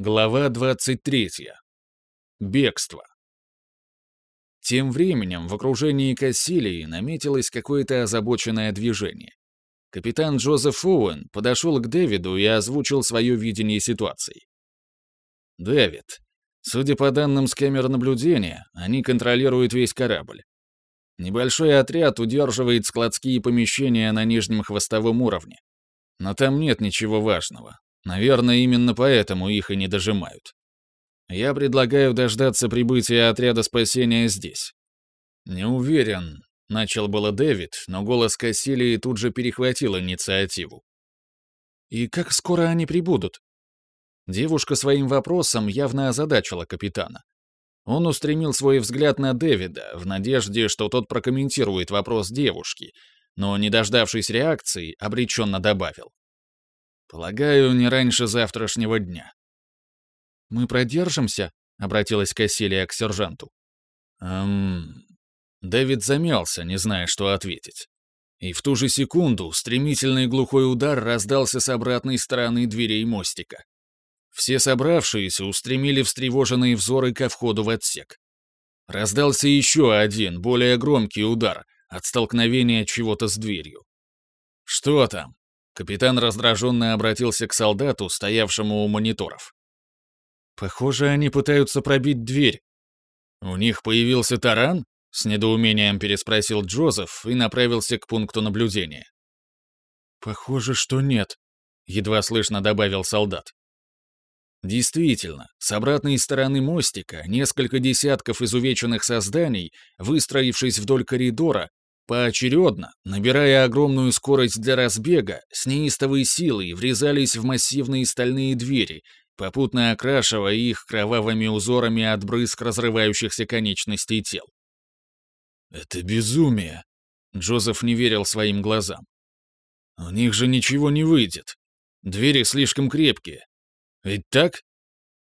Глава 23. Бегство. Тем временем в окружении Кассилии наметилось какое-то озабоченное движение. Капитан Джозеф Оуэн подошел к Дэвиду и озвучил свое видение ситуации. «Дэвид, судя по данным с камер наблюдения, они контролируют весь корабль. Небольшой отряд удерживает складские помещения на нижнем хвостовом уровне. Но там нет ничего важного, Наверное, именно поэтому их и не дожимают. Я предлагаю дождаться прибытия отряда спасения здесь. Не уверен, начал было Дэвид, но голос Кассилии тут же перехватил инициативу. И как скоро они прибудут? Девушка своим вопросом явно озадачила капитана. Он устремил свой взгляд на Дэвида в надежде, что тот прокомментирует вопрос девушки, но, не дождавшись реакции, обреченно добавил. Полагаю, не раньше завтрашнего дня. Мы продержимся? обратилась Кассилия к сержанту. Эм... Дэвид замялся, не зная, что ответить. И в ту же секунду стремительный глухой удар раздался с обратной стороны дверей мостика. Все собравшиеся устремили встревоженные взоры ко входу в отсек. Раздался еще один, более громкий удар от столкновения чего-то с дверью. «Что там?» Капитан раздраженно обратился к солдату, стоявшему у мониторов. «Похоже, они пытаются пробить дверь». «У них появился таран?» — с недоумением переспросил Джозеф и направился к пункту наблюдения. «Похоже, что нет», — едва слышно добавил солдат. Действительно, с обратной стороны мостика несколько десятков изувеченных созданий, выстроившись вдоль коридора, Поочередно, набирая огромную скорость для разбега, с неистовой силой врезались в массивные стальные двери, попутно окрашивая их кровавыми узорами от брызг разрывающихся конечностей тел. «Это безумие!» — Джозеф не верил своим глазам. «У них же ничего не выйдет. Двери слишком крепкие. Ведь так?»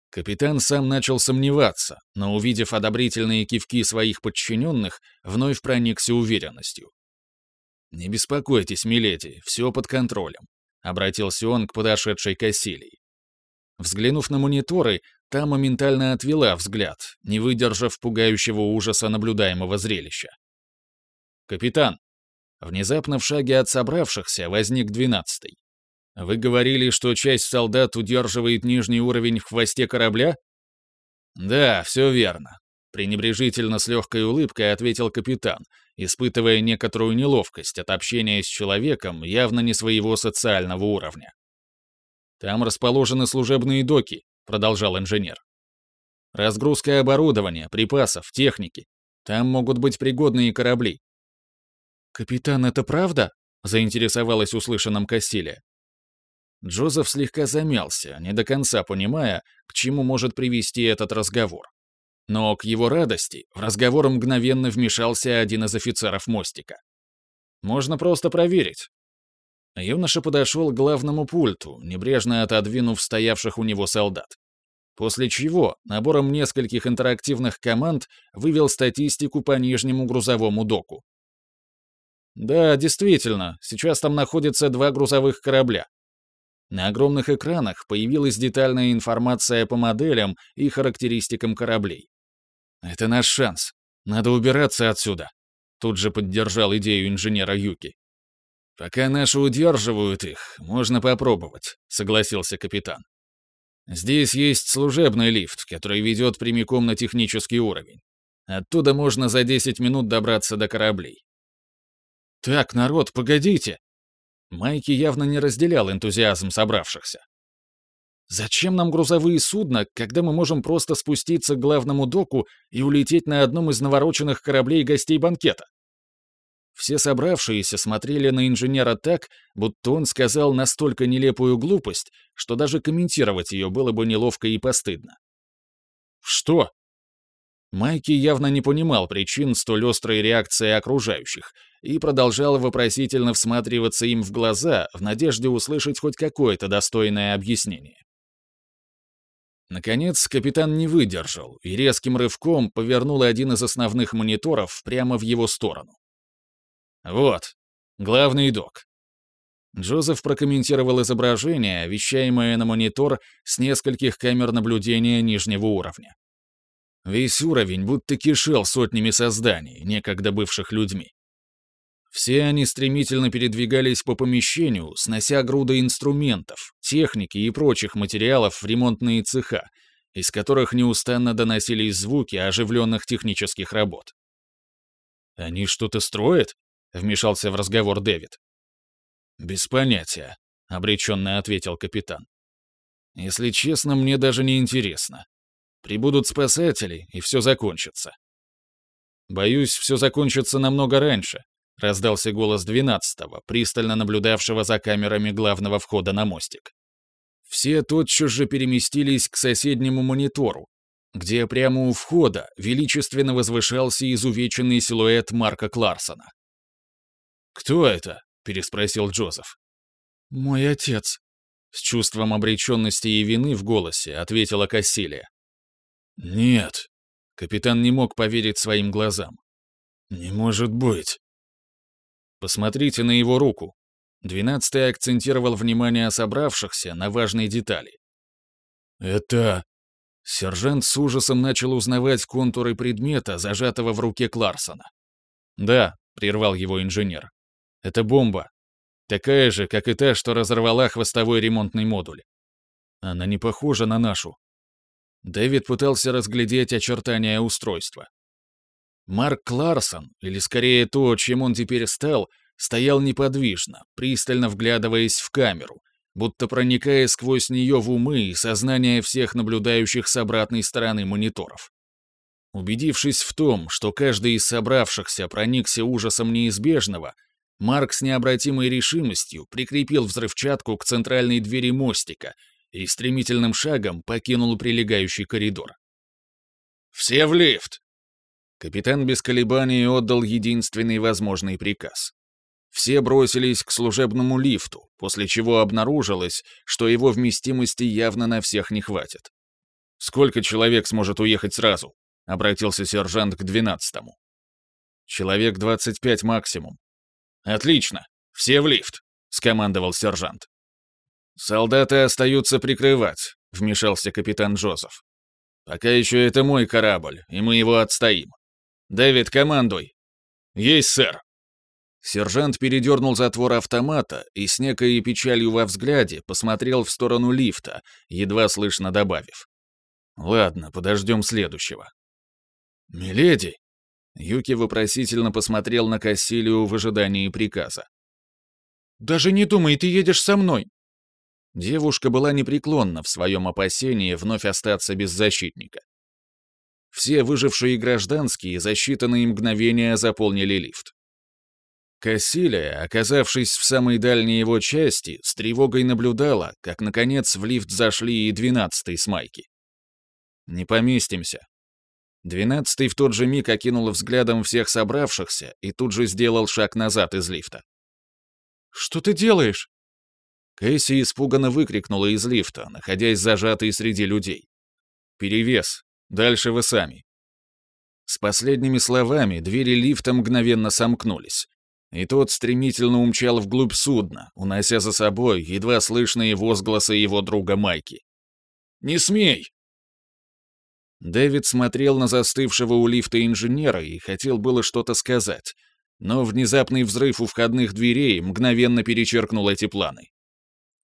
Капитан сам начал сомневаться, но, увидев одобрительные кивки своих подчиненных, вновь проникся уверенностью. «Не беспокойтесь, миледи, все под контролем», — обратился он к подошедшей Кассилии. Взглянув на мониторы, та моментально отвела взгляд, не выдержав пугающего ужаса наблюдаемого зрелища. «Капитан!» Внезапно в шаге от собравшихся возник двенадцатый. Вы говорили, что часть солдат удерживает нижний уровень в хвосте корабля? Да, все верно. Пренебрежительно с легкой улыбкой ответил капитан, испытывая некоторую неловкость от общения с человеком явно не своего социального уровня. «Там расположены служебные доки», — продолжал инженер. «Разгрузка оборудования, припасов, техники. Там могут быть пригодные корабли». «Капитан, это правда?» — заинтересовалась услышанным Кассилия. Джозеф слегка замялся, не до конца понимая, к чему может привести этот разговор. Но к его радости в разговор мгновенно вмешался один из офицеров мостика. «Можно просто проверить». Юноша подошел к главному пульту, небрежно отодвинув стоявших у него солдат. После чего набором нескольких интерактивных команд вывел статистику по нижнему грузовому доку. Да, действительно, сейчас там находятся два грузовых корабля. На огромных экранах появилась детальная информация по моделям и характеристикам кораблей. «Это наш шанс. Надо убираться отсюда», — тут же поддержал идею инженера Юки. «Пока наши удерживают их, можно попробовать», — согласился капитан. «Здесь есть служебный лифт, который ведет прямиком на технический уровень. Оттуда можно за 10 минут добраться до кораблей». «Так, народ, погодите!» Майки явно не разделял энтузиазм собравшихся. «Зачем нам грузовые судна, когда мы можем просто спуститься к главному доку и улететь на одном из навороченных кораблей гостей банкета?» Все собравшиеся смотрели на инженера так, будто он сказал настолько нелепую глупость, что даже комментировать ее было бы неловко и постыдно. «Что?» Майки явно не понимал причин столь острой реакции окружающих и продолжал вопросительно всматриваться им в глаза в надежде услышать хоть какое-то достойное объяснение. Наконец, капитан не выдержал и резким рывком повернул один из основных мониторов прямо в его сторону. «Вот, главный док. Джозеф прокомментировал изображение, вещаемое на монитор с нескольких камер наблюдения нижнего уровня. Весь уровень будто кишел сотнями созданий, некогда бывших людьми. Все они стремительно передвигались по помещению, снося груды инструментов, техники и прочих материалов в ремонтные цеха, из которых неустанно доносились звуки оживленных технических работ. «Они что-то строят?» — вмешался в разговор Дэвид. «Без понятия», — обреченно ответил капитан. «Если честно, мне даже не интересно. Прибудут спасатели, и все закончится». «Боюсь, все закончится намного раньше», — раздался голос двенадцатого, пристально наблюдавшего за камерами главного входа на мостик. Все тотчас же переместились к соседнему монитору, где прямо у входа величественно возвышался изувеченный силуэт Марка Кларсона. «Кто это?» — переспросил Джозеф. «Мой отец», — с чувством обреченности и вины в голосе ответила Кассилия. «Нет», — капитан не мог поверить своим глазам. «Не может быть». Посмотрите на его руку. Двенадцатый акцентировал внимание собравшихся на важной детали. «Это...» Сержант с ужасом начал узнавать контуры предмета, зажатого в руке Кларсона. «Да», — прервал его инженер. «Это бомба. Такая же, как и та, что разорвала хвостовой ремонтный модуль. Она не похожа на нашу». Дэвид пытался разглядеть очертания устройства. Марк Кларсон, или скорее то, чем он теперь стал, стоял неподвижно, пристально вглядываясь в камеру, будто проникая сквозь нее в умы и сознание всех наблюдающих с обратной стороны мониторов. Убедившись в том, что каждый из собравшихся проникся ужасом неизбежного, Марк с необратимой решимостью прикрепил взрывчатку к центральной двери мостика и стремительным шагом покинул прилегающий коридор. «Все в лифт!» Капитан без колебаний отдал единственный возможный приказ. Все бросились к служебному лифту, после чего обнаружилось, что его вместимости явно на всех не хватит. «Сколько человек сможет уехать сразу?» — обратился сержант к двенадцатому. «Человек двадцать пять максимум». «Отлично! Все в лифт!» — скомандовал сержант. «Солдаты остаются прикрывать», — вмешался капитан Джозеф. «Пока еще это мой корабль, и мы его отстоим. «Дэвид, командуй!» «Есть, сэр!» Сержант передернул затвор автомата и с некой печалью во взгляде посмотрел в сторону лифта, едва слышно добавив. «Ладно, подождем следующего». «Миледи!» Юки вопросительно посмотрел на Кассилию в ожидании приказа. «Даже не думай, ты едешь со мной!» Девушка была непреклонна в своем опасении вновь остаться без защитника. Все выжившие гражданские за считанные мгновения заполнили лифт. Кассилия, оказавшись в самой дальней его части, с тревогой наблюдала, как, наконец, в лифт зашли и двенадцатый с майки. «Не поместимся». Двенадцатый в тот же миг окинул взглядом всех собравшихся и тут же сделал шаг назад из лифта. «Что ты делаешь?» Кэсси испуганно выкрикнула из лифта, находясь зажатой среди людей. «Перевес. Дальше вы сами». С последними словами двери лифта мгновенно сомкнулись, и тот стремительно умчал вглубь судна, унося за собой едва слышные возгласы его друга Майки. «Не смей!» Дэвид смотрел на застывшего у лифта инженера и хотел было что-то сказать, но внезапный взрыв у входных дверей мгновенно перечеркнул эти планы.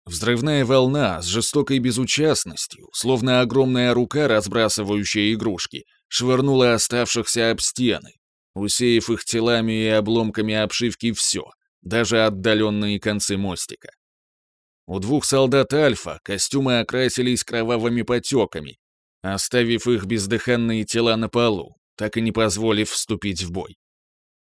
Взрывная волна с жестокой безучастностью, словно огромная рука, разбрасывающая игрушки, швырнула оставшихся об стены, усеяв их телами и обломками обшивки все, даже отдаленные концы мостика. У двух солдат Альфа костюмы окрасились кровавыми потеками, оставив их бездыханные тела на полу, так и не позволив вступить в бой.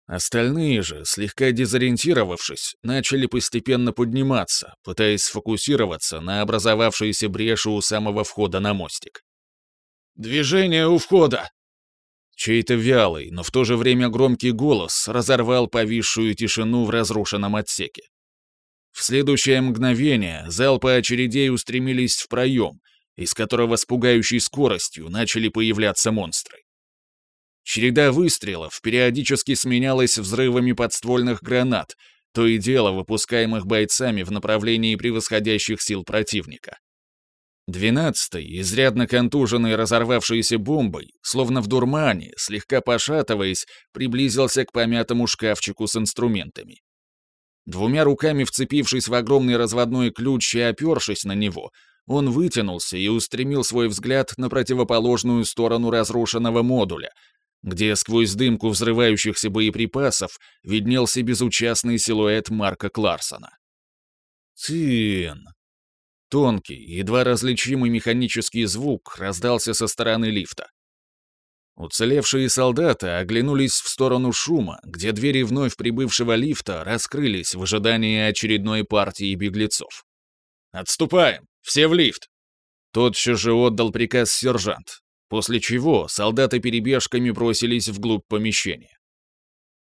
Остальные же, слегка дезориентировавшись, начали постепенно подниматься, пытаясь сфокусироваться на образовавшейся бреши у самого входа на мостик. «Движение у входа!» Чей-то вялый, но в то же время громкий голос разорвал повисшую тишину в разрушенном отсеке. В следующее мгновение залпы очередей устремились в проем, из которого с пугающей скоростью начали появляться монстры. Череда выстрелов периодически сменялась взрывами подствольных гранат, то и дело выпускаемых бойцами в направлении превосходящих сил противника. Двенадцатый, изрядно контуженный разорвавшейся бомбой, словно в дурмане, слегка пошатываясь, приблизился к помятому шкафчику с инструментами. Двумя руками вцепившись в огромный разводной ключ и опершись на него, он вытянулся и устремил свой взгляд на противоположную сторону разрушенного модуля, где сквозь дымку взрывающихся боеприпасов виднелся безучастный силуэт Марка Кларсона. «Тин!» Тонкий, едва различимый механический звук раздался со стороны лифта. Уцелевшие солдаты оглянулись в сторону шума, где двери вновь прибывшего лифта раскрылись в ожидании очередной партии беглецов. «Отступаем! Все в лифт!» Тотчас же отдал приказ сержант, после чего солдаты перебежками бросились вглубь помещения.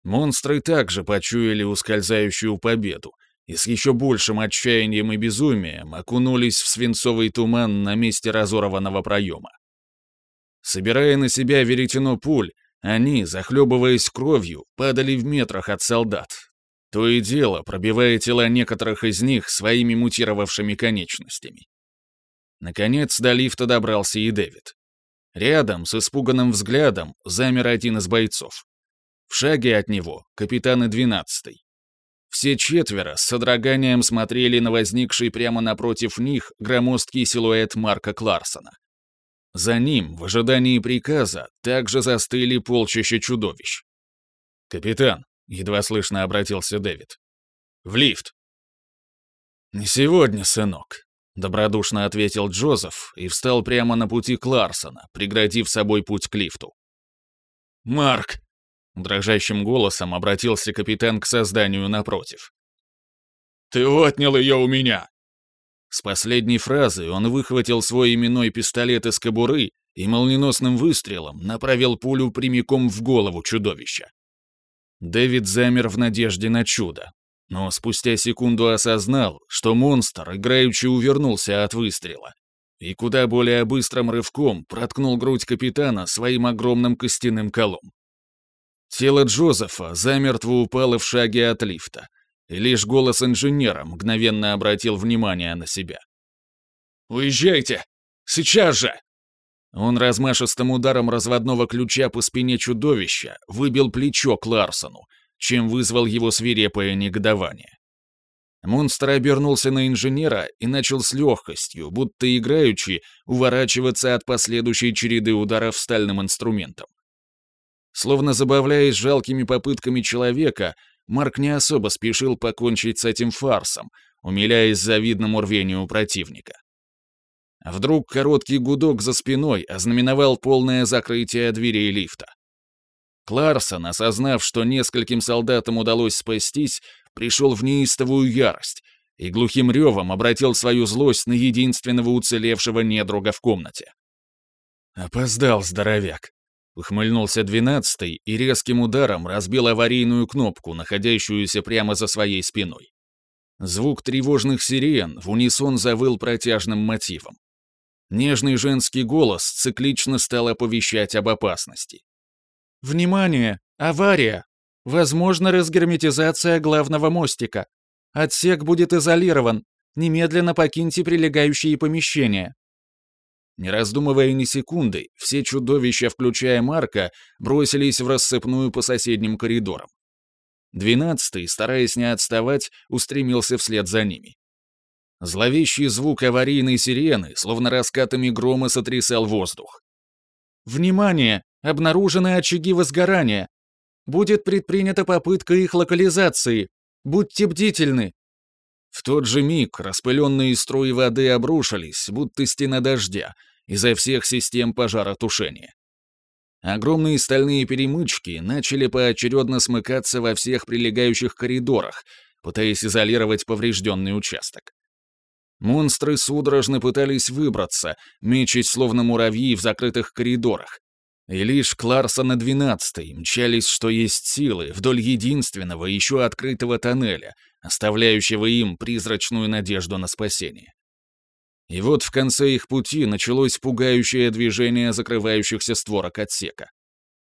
Монстры также почуяли ускользающую победу и с еще большим отчаянием и безумием окунулись в свинцовый туман на месте разорванного проема. Собирая на себя веретено пуль, они, захлебываясь кровью, падали в метрах от солдат. То и дело, пробивая тела некоторых из них своими мутировавшими конечностями. Наконец до лифта добрался и Дэвид. Рядом, с испуганным взглядом, замер один из бойцов. В шаге от него — капитан и двенадцатый. Все четверо с содроганием смотрели на возникший прямо напротив них громоздкий силуэт Марка Кларсона. За ним, в ожидании приказа, также застыли полчища чудовищ. «Капитан», — едва слышно обратился Дэвид, — «в лифт». «Не сегодня, сынок», — добродушно ответил Джозеф и встал прямо на пути Кларсона, преградив собой путь к лифту. «Марк!» Дрожащим голосом обратился капитан к созданию напротив. «Ты отнял ее у меня!» С последней фразы он выхватил свой именной пистолет из кобуры и молниеносным выстрелом направил пулю прямиком в голову чудовища. Дэвид замер в надежде на чудо, но спустя секунду осознал, что монстр играючи увернулся от выстрела и куда более быстрым рывком проткнул грудь капитана своим огромным костяным колом. Тело Джозефа замертво упало в шаге от лифта, и лишь голос инженера мгновенно обратил внимание на себя. «Уезжайте! Сейчас же!» Он размашистым ударом разводного ключа по спине чудовища выбил плечо Кларсону, чем вызвал его свирепое негодование. Монстр обернулся на инженера и начал с легкостью, будто играючи, уворачиваться от последующей череды ударов стальным инструментом. Словно забавляясь жалкими попытками человека, Марк не особо спешил покончить с этим фарсом, умиляясь завидному рвению противника. Вдруг короткий гудок за спиной ознаменовал полное закрытие дверей лифта. Кларсон, осознав, что нескольким солдатам удалось спастись, пришел в неистовую ярость и глухим ревом обратил свою злость на единственного уцелевшего недруга в комнате. «Опоздал, здоровяк», Ухмыльнулся двенадцатый и резким ударом разбил аварийную кнопку, находящуюся прямо за своей спиной. Звук тревожных сирен в унисон завыл протяжным мотивом. Нежный женский голос циклично стал оповещать об опасности. «Внимание! Авария! Возможно разгерметизация главного мостика. Отсек будет изолирован. Немедленно покиньте прилегающие помещения. Не раздумывая ни секунды, все чудовища, включая Марка, бросились в рассыпную по соседним коридорам. Двенадцатый, стараясь не отставать, устремился вслед за ними. Зловещий звук аварийной сирены, словно раскатами грома, сотрясал воздух. «Внимание! Обнаружены очаги возгорания! Будет предпринята попытка их локализации! Будьте бдительны!» В тот же миг распыленные струи воды обрушились, будто стена дождя, изо всех систем пожаротушения. Огромные стальные перемычки начали поочередно смыкаться во всех прилегающих коридорах, пытаясь изолировать поврежденный участок. Монстры судорожно пытались выбраться, мечась словно муравьи в закрытых коридорах. И лишь Кларсона 12 мчались, что есть силы, вдоль единственного еще открытого тоннеля, оставляющего им призрачную надежду на спасение. И вот в конце их пути началось пугающее движение закрывающихся створок отсека.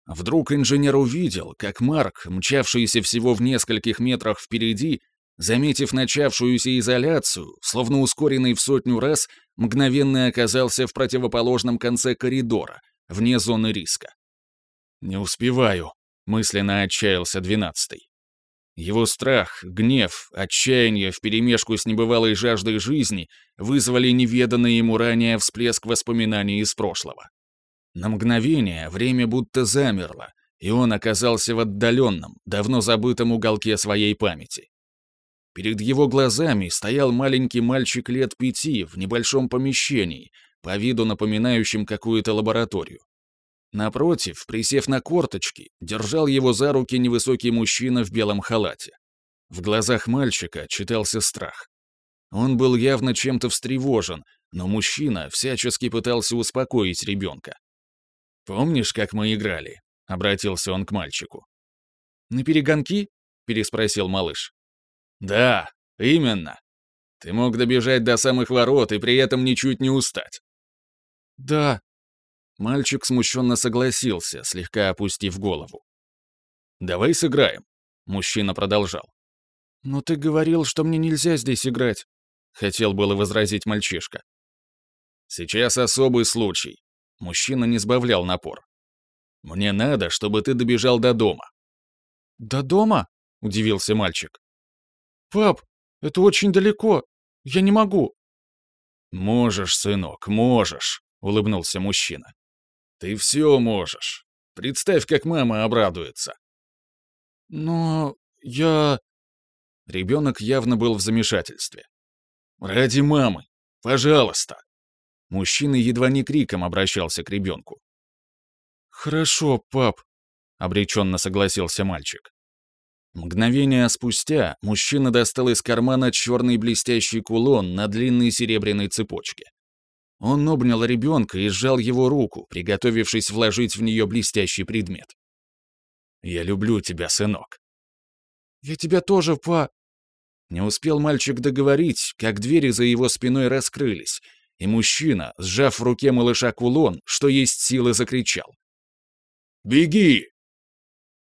Вдруг инженер увидел, как Марк, мчавшийся всего в нескольких метрах впереди, заметив начавшуюся изоляцию, словно ускоренный в сотню раз, мгновенно оказался в противоположном конце коридора, вне зоны риска. «Не успеваю», — мысленно отчаялся двенадцатый. Его страх, гнев, отчаяние вперемешку с небывалой жаждой жизни вызвали неведанный ему ранее всплеск воспоминаний из прошлого. На мгновение время будто замерло, и он оказался в отдаленном, давно забытом уголке своей памяти. Перед его глазами стоял маленький мальчик лет пяти в небольшом помещении, по виду напоминающем какую-то лабораторию. Напротив, присев на корточки, держал его за руки невысокий мужчина в белом халате. В глазах мальчика читался страх. Он был явно чем-то встревожен, но мужчина всячески пытался успокоить ребенка. «Помнишь, как мы играли?» — обратился он к мальчику. «На перегонки?» — переспросил малыш. «Да, именно. Ты мог добежать до самых ворот и при этом ничуть не устать». «Да», Мальчик смущенно согласился, слегка опустив голову. «Давай сыграем», — мужчина продолжал. «Но ты говорил, что мне нельзя здесь играть», — хотел было возразить мальчишка. «Сейчас особый случай», — мужчина не сбавлял напор. «Мне надо, чтобы ты добежал до дома». «До дома?» — удивился мальчик. «Пап, это очень далеко. Я не могу». «Можешь, сынок, можешь», — улыбнулся мужчина. Ты все можешь. Представь, как мама обрадуется. Но я... Ребенок явно был в замешательстве. «Ради мамы! Пожалуйста!» Мужчина едва не криком обращался к ребенку. «Хорошо, пап», — обреченно согласился мальчик. Мгновение спустя мужчина достал из кармана черный блестящий кулон на длинной серебряной цепочке. Он обнял ребенка и сжал его руку, приготовившись вложить в нее блестящий предмет. «Я люблю тебя, сынок». «Я тебя тоже, па...» Не успел мальчик договорить, как двери за его спиной раскрылись, и мужчина, сжав в руке малыша кулон, что есть силы, закричал. «Беги!»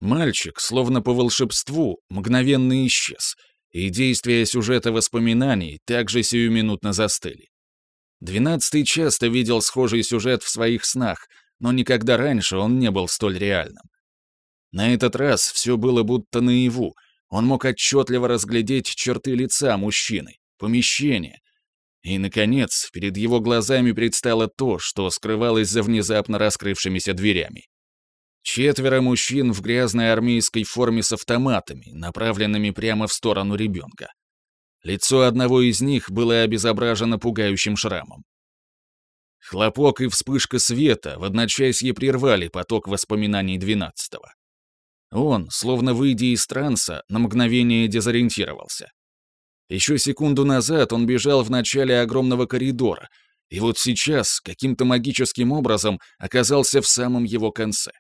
Мальчик, словно по волшебству, мгновенно исчез, и действия сюжета воспоминаний также сиюминутно застыли. Двенадцатый часто видел схожий сюжет в своих снах, но никогда раньше он не был столь реальным. На этот раз все было будто наяву. Он мог отчетливо разглядеть черты лица мужчины, помещение. И, наконец, перед его глазами предстало то, что скрывалось за внезапно раскрывшимися дверями. Четверо мужчин в грязной армейской форме с автоматами, направленными прямо в сторону ребенка. Лицо одного из них было обезображено пугающим шрамом. Хлопок и вспышка света в одночасье прервали поток воспоминаний двенадцатого. Он, словно выйдя из транса, на мгновение дезориентировался. Еще секунду назад он бежал в начале огромного коридора, и вот сейчас каким-то магическим образом оказался в самом его конце.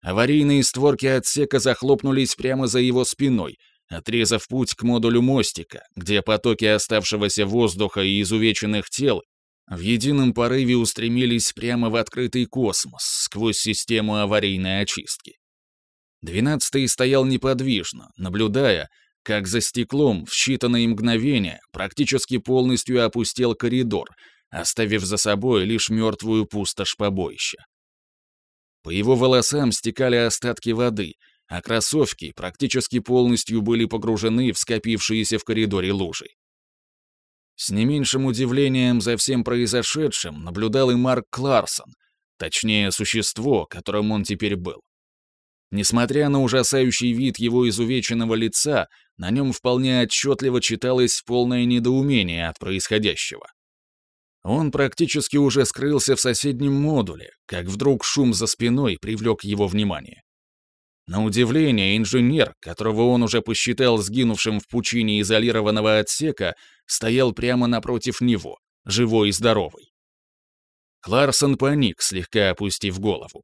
Аварийные створки отсека захлопнулись прямо за его спиной, отрезав путь к модулю мостика, где потоки оставшегося воздуха и изувеченных тел в едином порыве устремились прямо в открытый космос сквозь систему аварийной очистки. Двенадцатый стоял неподвижно, наблюдая, как за стеклом в считанные мгновения практически полностью опустел коридор, оставив за собой лишь мертвую пустошь побоища. По его волосам стекали остатки воды — а кроссовки практически полностью были погружены в скопившиеся в коридоре лужи. С не меньшим удивлением за всем произошедшим наблюдал и Марк Кларсон, точнее, существо, которым он теперь был. Несмотря на ужасающий вид его изувеченного лица, на нем вполне отчетливо читалось полное недоумение от происходящего. Он практически уже скрылся в соседнем модуле, как вдруг шум за спиной привлек его внимание. На удивление, инженер, которого он уже посчитал сгинувшим в пучине изолированного отсека, стоял прямо напротив него, живой и здоровый. Кларсон паник, слегка опустив голову.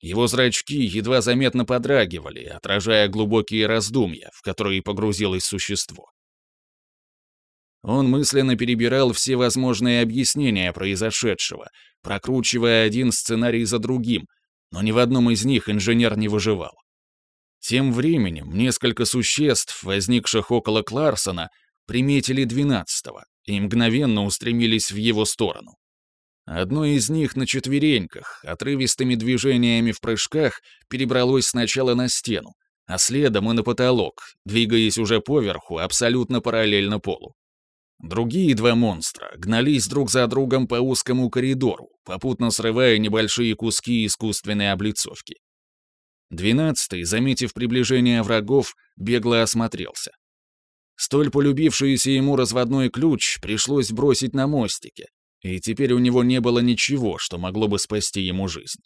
Его зрачки едва заметно подрагивали, отражая глубокие раздумья, в которые погрузилось существо. Он мысленно перебирал все возможные объяснения произошедшего, прокручивая один сценарий за другим, но ни в одном из них инженер не выживал. Тем временем несколько существ, возникших около Кларсона, приметили двенадцатого и мгновенно устремились в его сторону. Одно из них на четвереньках, отрывистыми движениями в прыжках, перебралось сначала на стену, а следом и на потолок, двигаясь уже поверху, абсолютно параллельно полу. Другие два монстра гнались друг за другом по узкому коридору, попутно срывая небольшие куски искусственной облицовки. Двенадцатый, заметив приближение врагов, бегло осмотрелся. Столь полюбившийся ему разводной ключ пришлось бросить на мостике, и теперь у него не было ничего, что могло бы спасти ему жизнь.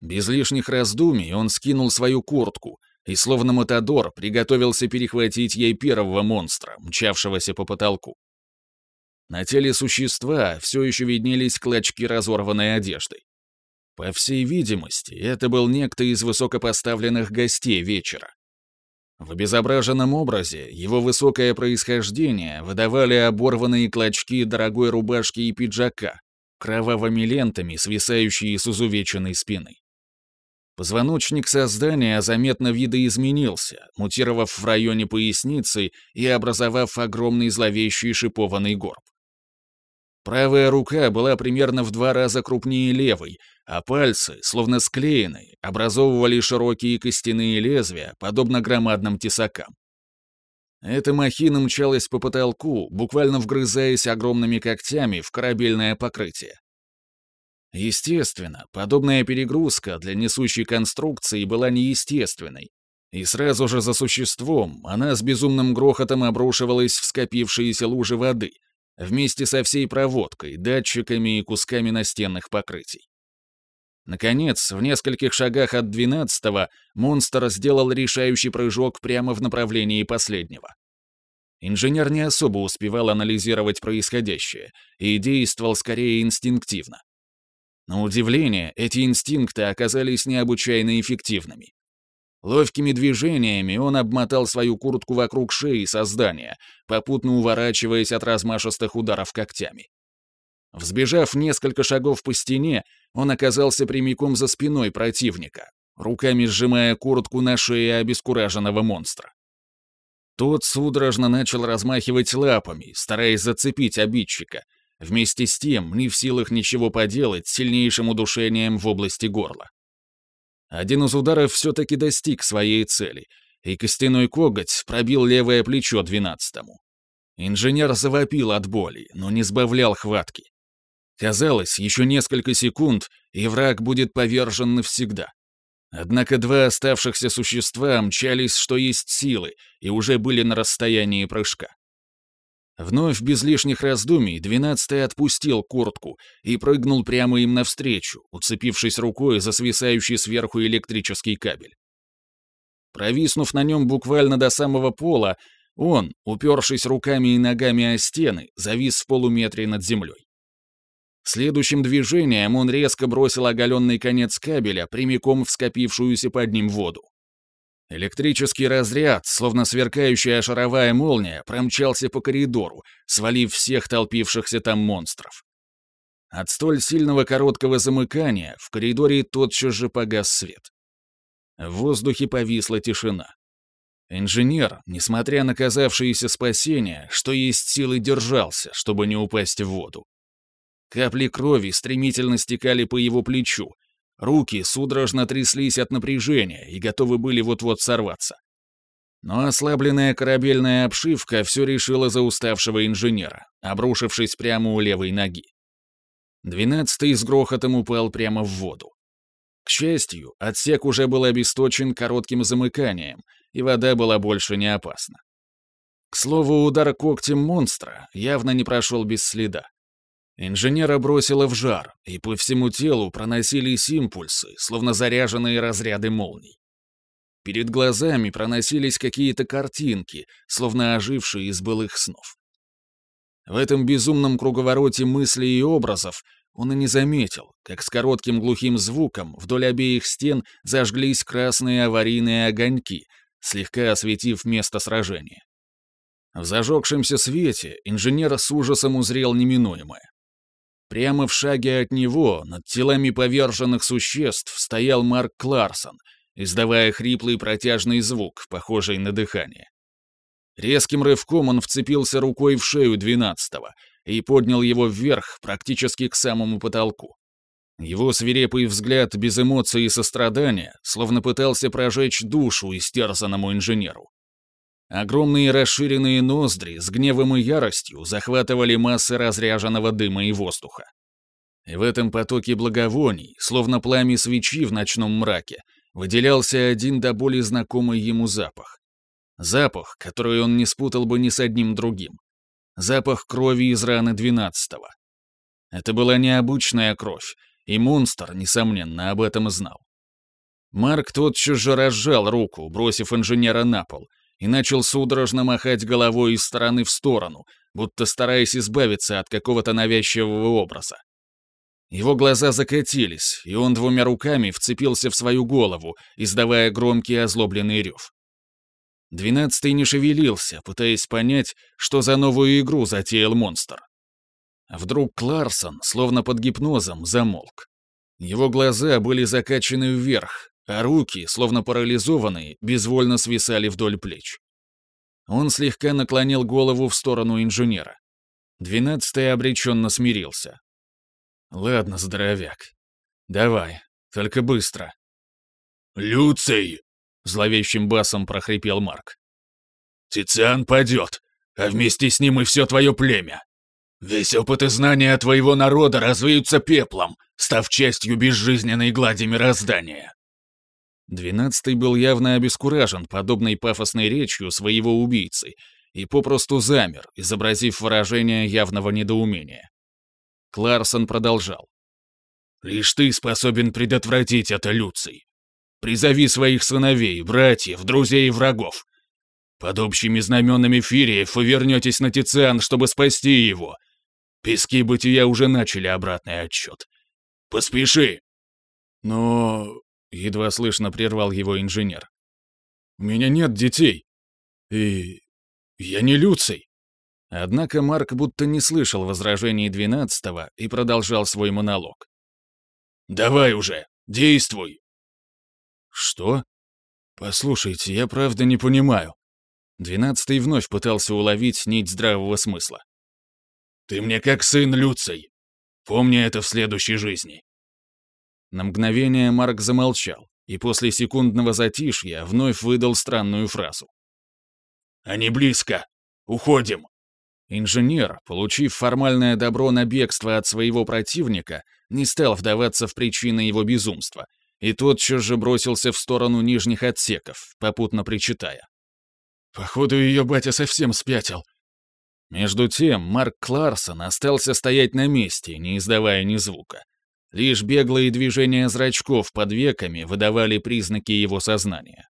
Без лишних раздумий он скинул свою куртку и, словно Матадор, приготовился перехватить ей первого монстра, мчавшегося по потолку. На теле существа все еще виднелись клочки разорванной одежды. По всей видимости, это был некто из высокопоставленных гостей вечера. В обезображенном образе его высокое происхождение выдавали оборванные клочки дорогой рубашки и пиджака, кровавыми лентами, свисающие с изувеченной спины. Позвоночник создания заметно видоизменился, мутировав в районе поясницы и образовав огромный зловещий шипованный горб. Правая рука была примерно в два раза крупнее левой, а пальцы, словно склеенные, образовывали широкие костяные лезвия, подобно громадным тесакам. Эта махина мчалась по потолку, буквально вгрызаясь огромными когтями в корабельное покрытие. Естественно, подобная перегрузка для несущей конструкции была неестественной, и сразу же за существом она с безумным грохотом обрушивалась в скопившиеся лужи воды, вместе со всей проводкой, датчиками и кусками настенных покрытий. Наконец, в нескольких шагах от двенадцатого монстр сделал решающий прыжок прямо в направлении последнего. Инженер не особо успевал анализировать происходящее и действовал скорее инстинктивно. На удивление, эти инстинкты оказались необычайно эффективными. Ловкими движениями он обмотал свою куртку вокруг шеи создания, попутно уворачиваясь от размашистых ударов когтями. Взбежав несколько шагов по стене, он оказался прямиком за спиной противника, руками сжимая куртку на шее обескураженного монстра. Тот судорожно начал размахивать лапами, стараясь зацепить обидчика, Вместе с тем, не в силах ничего поделать с сильнейшим удушением в области горла. Один из ударов все-таки достиг своей цели, и костяной коготь пробил левое плечо двенадцатому. Инженер завопил от боли, но не сбавлял хватки. Казалось, еще несколько секунд, и враг будет повержен навсегда. Однако два оставшихся существа мчались, что есть силы, и уже были на расстоянии прыжка. Вновь без лишних раздумий двенадцатый отпустил куртку и прыгнул прямо им навстречу, уцепившись рукой за свисающий сверху электрический кабель. Провиснув на нем буквально до самого пола, он, упершись руками и ногами о стены, завис в полуметре над землей. Следующим движением он резко бросил оголенный конец кабеля прямиком в скопившуюся под ним воду. Электрический разряд, словно сверкающая шаровая молния, промчался по коридору, свалив всех толпившихся там монстров. От столь сильного короткого замыкания в коридоре тотчас же погас свет. В воздухе повисла тишина. Инженер, несмотря на казавшееся спасение, что есть силы держался, чтобы не упасть в воду. Капли крови стремительно стекали по его плечу, Руки судорожно тряслись от напряжения и готовы были вот-вот сорваться. Но ослабленная корабельная обшивка все решила за уставшего инженера, обрушившись прямо у левой ноги. Двенадцатый с грохотом упал прямо в воду. К счастью, отсек уже был обесточен коротким замыканием, и вода была больше не опасна. К слову, удар когтем монстра явно не прошел без следа. Инженера бросило в жар, и по всему телу проносились импульсы, словно заряженные разряды молний. Перед глазами проносились какие-то картинки, словно ожившие из былых снов. В этом безумном круговороте мыслей и образов он и не заметил, как с коротким глухим звуком вдоль обеих стен зажглись красные аварийные огоньки, слегка осветив место сражения. В зажегшемся свете инженер с ужасом узрел неминуемое. Прямо в шаге от него, над телами поверженных существ, стоял Марк Кларсон, издавая хриплый протяжный звук, похожий на дыхание. Резким рывком он вцепился рукой в шею двенадцатого и поднял его вверх, практически к самому потолку. Его свирепый взгляд без эмоций и сострадания словно пытался прожечь душу истерзанному инженеру. Огромные расширенные ноздри с гневом и яростью захватывали массы разряженного дыма и воздуха. И в этом потоке благовоний, словно пламя свечи в ночном мраке, выделялся один до боли знакомый ему запах. Запах, который он не спутал бы ни с одним другим. Запах крови из раны двенадцатого. Это была необычная кровь, и монстр, несомненно, об этом знал. Марк тотчас же разжал руку, бросив инженера на пол, и начал судорожно махать головой из стороны в сторону, будто стараясь избавиться от какого-то навязчивого образа. Его глаза закатились, и он двумя руками вцепился в свою голову, издавая громкий озлобленный рев. Двенадцатый не шевелился, пытаясь понять, что за новую игру затеял монстр. Вдруг Кларсон, словно под гипнозом, замолк. Его глаза были закачаны вверх, а руки, словно парализованные, безвольно свисали вдоль плеч. Он слегка наклонил голову в сторону инженера. Двенадцатый обреченно смирился. «Ладно, здоровяк. Давай, только быстро». «Люций!» — зловещим басом прохрипел Марк. «Тициан падет, а вместе с ним и все твое племя. Весь опыт и знания твоего народа развеются пеплом, став частью безжизненной глади мироздания». Двенадцатый был явно обескуражен подобной пафосной речью своего убийцы и попросту замер, изобразив выражение явного недоумения. Кларсон продолжал. «Лишь ты способен предотвратить это, Люций. Призови своих сыновей, братьев, друзей и врагов. Под общими знаменами Фириев вы вернетесь на Тициан, чтобы спасти его, Пески бытия уже начали обратный отсчет. Поспеши!» «Но...» — едва слышно прервал его инженер. «У меня нет детей. И... я не Люций». Однако Марк будто не слышал возражений двенадцатого и продолжал свой монолог. «Давай уже, действуй!» «Что? Послушайте, я правда не понимаю». Двенадцатый вновь пытался уловить нить здравого смысла. Ты мне как сын Люций. Помни это в следующей жизни». На мгновение Марк замолчал, и после секундного затишья вновь выдал странную фразу. «Они близко. Уходим». Инженер, получив формальное добро на бегство от своего противника, не стал вдаваться в причины его безумства, и тотчас же бросился в сторону нижних отсеков, попутно причитая. «Походу, ее батя совсем спятил. Между тем Марк Кларсон остался стоять на месте, не издавая ни звука. Лишь беглые движения зрачков под веками выдавали признаки его сознания.